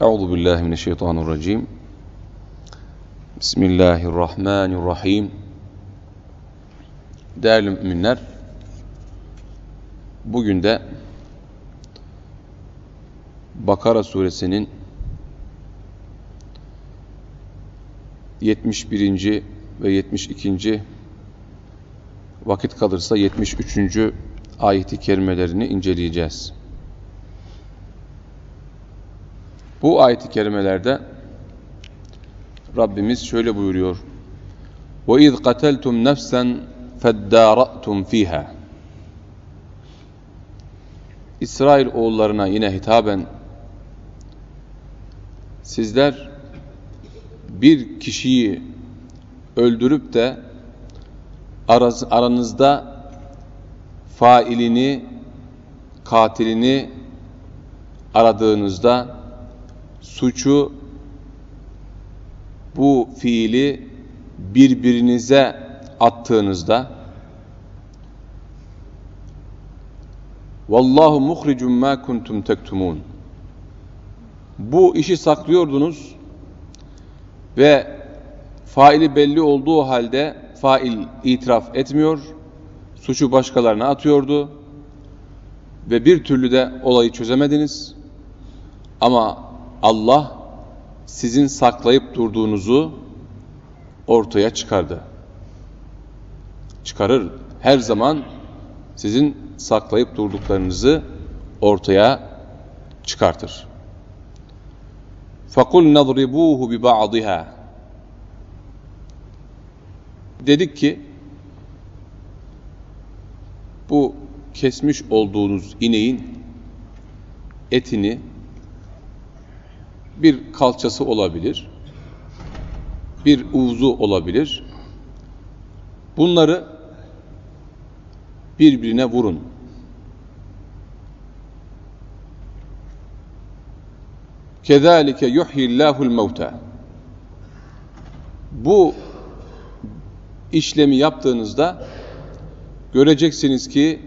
Euzu billahi mineşşeytanirracim. Bismillahirrahmanirrahim. Değerli müminler, bugün de Bakara suresinin 71. ve 72. vakit kalırsa 73. ayeti kerimelerini inceleyeceğiz. Bu ayeti kerimelerde Rabbimiz şöyle buyuruyor. وَاِذْ قَتَلْتُمْ نَفْسًا فَدَّارَأْتُمْ ف۪يهَا İsrail oğullarına yine hitaben sizler bir kişiyi öldürüp de aranızda failini, katilini aradığınızda suçu bu fiili birbirinize attığınızda Vallahu muhricun ma kuntum tektumun Bu işi saklıyordunuz ve faili belli olduğu halde fail itiraf etmiyor, suçu başkalarına atıyordu ve bir türlü de olayı çözemediniz. Ama Allah sizin saklayıp durduğunuzu ortaya çıkardı. Çıkarır. Her zaman sizin saklayıp durduklarınızı ortaya çıkartır. فَقُلْ نَضْرِبُوهُ بِبَعْضِهَا Dedik ki, bu kesmiş olduğunuz ineğin etini bir kalçası olabilir, bir uzu olabilir. Bunları birbirine vurun. Kezalike yuhyillahul mevta. Bu işlemi yaptığınızda göreceksiniz ki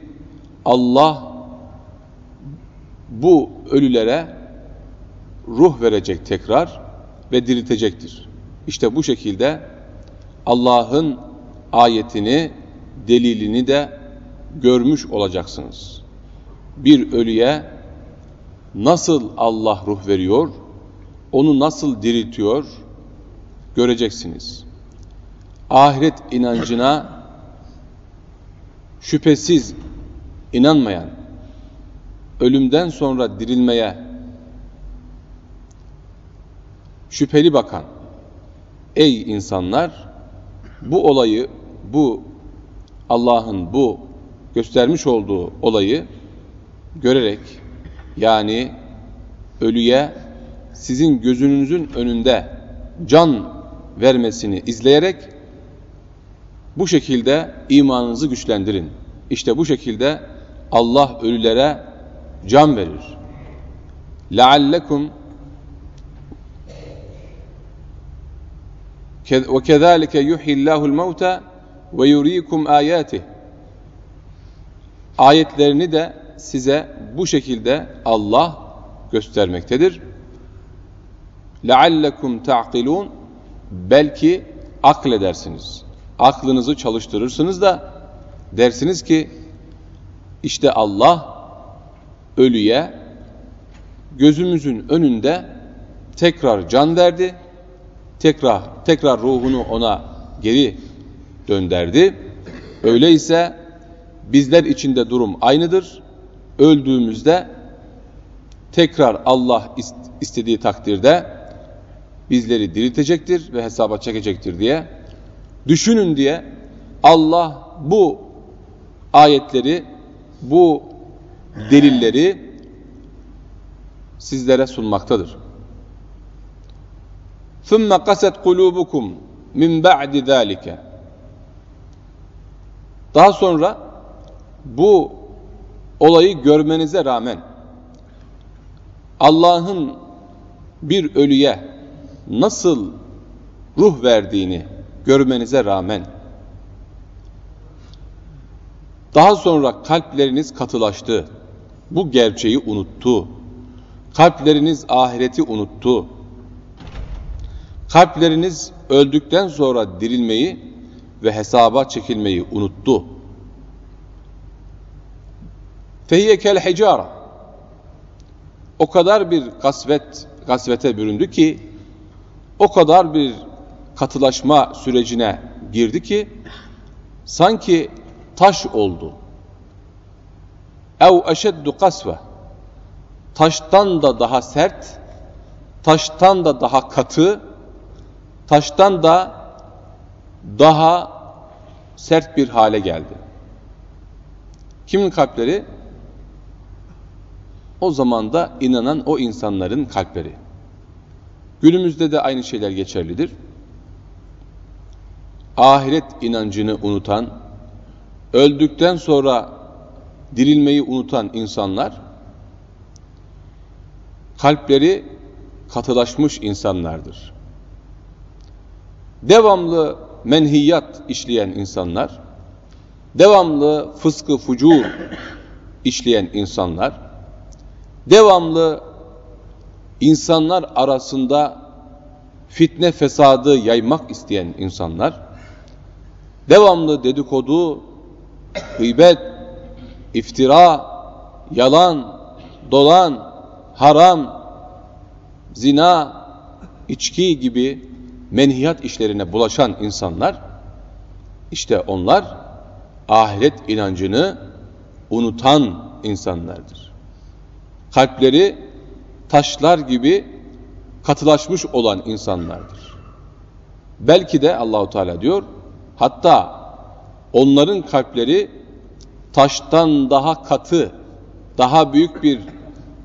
Allah bu ölülere ruh verecek tekrar ve diriltecektir. İşte bu şekilde Allah'ın ayetini, delilini de görmüş olacaksınız. Bir ölüye nasıl Allah ruh veriyor, onu nasıl diriltiyor göreceksiniz. Ahiret inancına şüphesiz inanmayan, ölümden sonra dirilmeye şüpheli bakan, ey insanlar bu olayı, bu Allah'ın bu göstermiş olduğu olayı görerek yani ölüye sizin gözünüzün önünde can vermesini izleyerek bu şekilde imanınızı güçlendirin. İşte bu şekilde Allah ölülere can verir. لَعَلَّكُمْ وَكَذَٰلِكَ يُحْيِ اللّٰهُ الْمَوْتَى وَيُر۪يكُمْ آيَاتِهِ Ayetlerini de size bu şekilde Allah göstermektedir. لَعَلَّكُمْ تَعْقِلُونَ Belki akledersiniz. Aklınızı çalıştırırsınız da dersiniz ki işte Allah ölüye gözümüzün önünde tekrar can verdi tekrar tekrar ruhunu ona geri dönderdi. Öyleyse bizler içinde durum aynıdır. Öldüğümüzde tekrar Allah istediği takdirde bizleri diriltecektir ve hesaba çekecektir diye düşünün diye Allah bu ayetleri, bu delilleri sizlere sunmaktadır. ثُمَّ قَسَتْ قُلُوبُكُمْ مِنْ بَعْدِ ذَٰلِكَ Daha sonra bu olayı görmenize rağmen Allah'ın bir ölüye nasıl ruh verdiğini görmenize rağmen daha sonra kalpleriniz katılaştı. Bu gerçeği unuttu. Kalpleriniz ahireti unuttu. Kalpleriniz öldükten sonra dirilmeyi ve hesaba çekilmeyi unuttu. Fehiyye kel hicara. O kadar bir kasvet, kasvete büründü ki, o kadar bir katılaşma sürecine girdi ki, sanki taş oldu. Ev eşeddu kasve. Taştan da daha sert, taştan da daha katı, taştan da daha sert bir hale geldi. Kimin kalpleri? O zaman da inanan o insanların kalpleri. Günümüzde de aynı şeyler geçerlidir. Ahiret inancını unutan, öldükten sonra dirilmeyi unutan insanlar, kalpleri katılaşmış insanlardır. Devamlı menhiyat işleyen insanlar, devamlı fıskı fucur işleyen insanlar, devamlı insanlar arasında fitne fesadı yaymak isteyen insanlar, devamlı dedikodu, gıybet, iftira, yalan, dolan, haram, zina, içki gibi menhiyat işlerine bulaşan insanlar, işte onlar ahiret inancını unutan insanlardır. Kalpleri taşlar gibi katılaşmış olan insanlardır. Belki de Allahu Teala diyor, hatta onların kalpleri taştan daha katı, daha büyük bir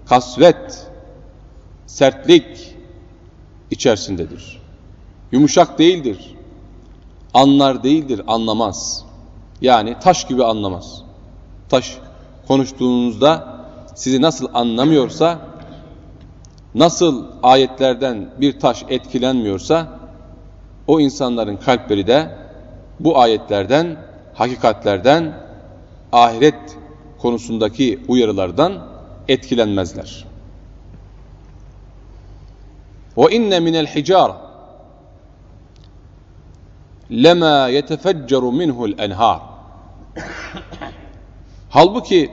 kasvet, sertlik içerisindedir. Yumuşak değildir. Anlar değildir, anlamaz. Yani taş gibi anlamaz. Taş konuştuğunuzda sizi nasıl anlamıyorsa, nasıl ayetlerden bir taş etkilenmiyorsa, o insanların kalpleri de bu ayetlerden, hakikatlerden, ahiret konusundaki uyarılardan etkilenmezler. Ve inne minel hicara lema yetefecceru minhu'l enhar. Halbuki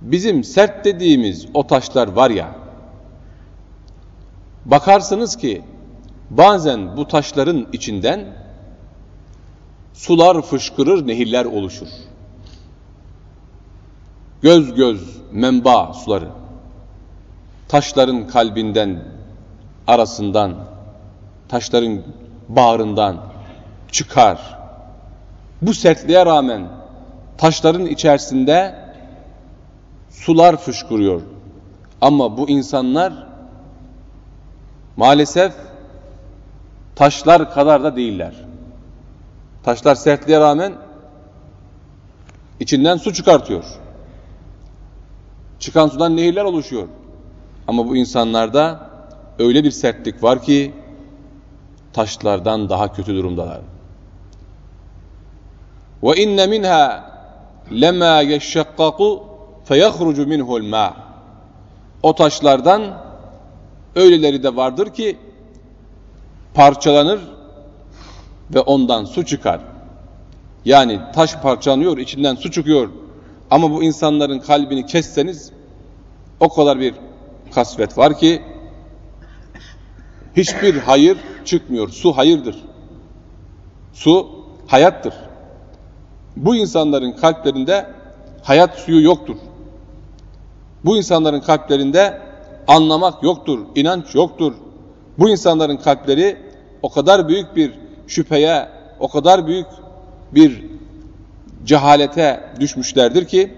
bizim sert dediğimiz o taşlar var ya, bakarsınız ki bazen bu taşların içinden sular fışkırır, nehirler oluşur. Göz göz menba suları, taşların kalbinden, arasından, taşların bağrından çıkar. Bu sertliğe rağmen taşların içerisinde sular fışkırıyor. Ama bu insanlar maalesef taşlar kadar da değiller. Taşlar sertliğe rağmen içinden su çıkartıyor. Çıkan sudan nehirler oluşuyor. Ama bu insanlarda öyle bir sertlik var ki taşlardan daha kötü durumdalar. Ve inne minha lema yeşşakkaku feyahrucu minhu'l ma. O taşlardan öyleleri de vardır ki parçalanır ve ondan su çıkar. Yani taş parçalanıyor, içinden su çıkıyor. Ama bu insanların kalbini kesseniz o kadar bir kasvet var ki hiçbir hayır çıkmıyor. Su hayırdır. Su hayattır. Bu insanların kalplerinde hayat suyu yoktur. Bu insanların kalplerinde anlamak yoktur, inanç yoktur. Bu insanların kalpleri o kadar büyük bir şüpheye, o kadar büyük bir cehalete düşmüşlerdir ki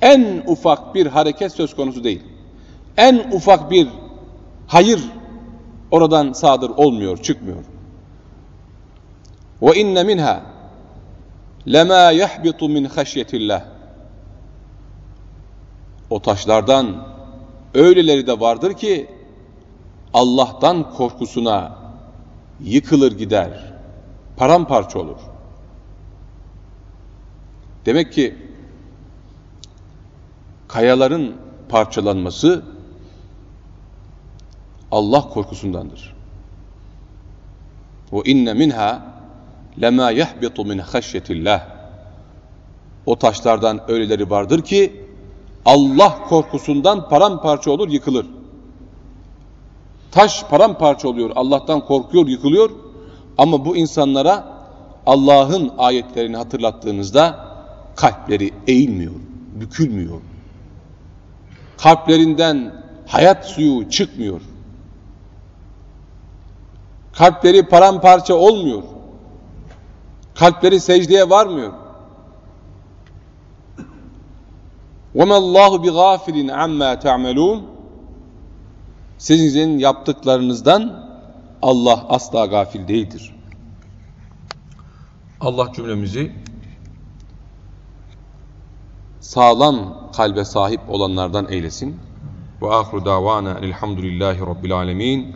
en ufak bir hareket söz konusu değil. En ufak bir hayır oradan sadır olmuyor, çıkmıyor. Ve inne minha lema yahbitu min haşyetillah. O taşlardan öyleleri de vardır ki Allah'tan korkusuna yıkılır gider, paramparça olur. Demek ki kayaların parçalanması Allah korkusundandır. Ve inne minha lema yahbitu min haşyetillah. O taşlardan öyleleri vardır ki Allah korkusundan paramparça olur, yıkılır. Taş paramparça oluyor, Allah'tan korkuyor, yıkılıyor. Ama bu insanlara Allah'ın ayetlerini hatırlattığınızda kalpleri eğilmiyor, bükülmüyor. Kalplerinden hayat suyu çıkmıyor. Kalpleri paramparça olmuyor. Kalpleri secdeye varmıyor. وَمَا اللّٰهُ بِغَافِلٍ عَمَّا تَعْمَلُونَ Sizin yaptıklarınızdan Allah asla gafil değildir. Allah cümlemizi sağlam kalbe sahip olanlardan eylesin. Ve ahru davana elhamdülillahi rabbil alemin.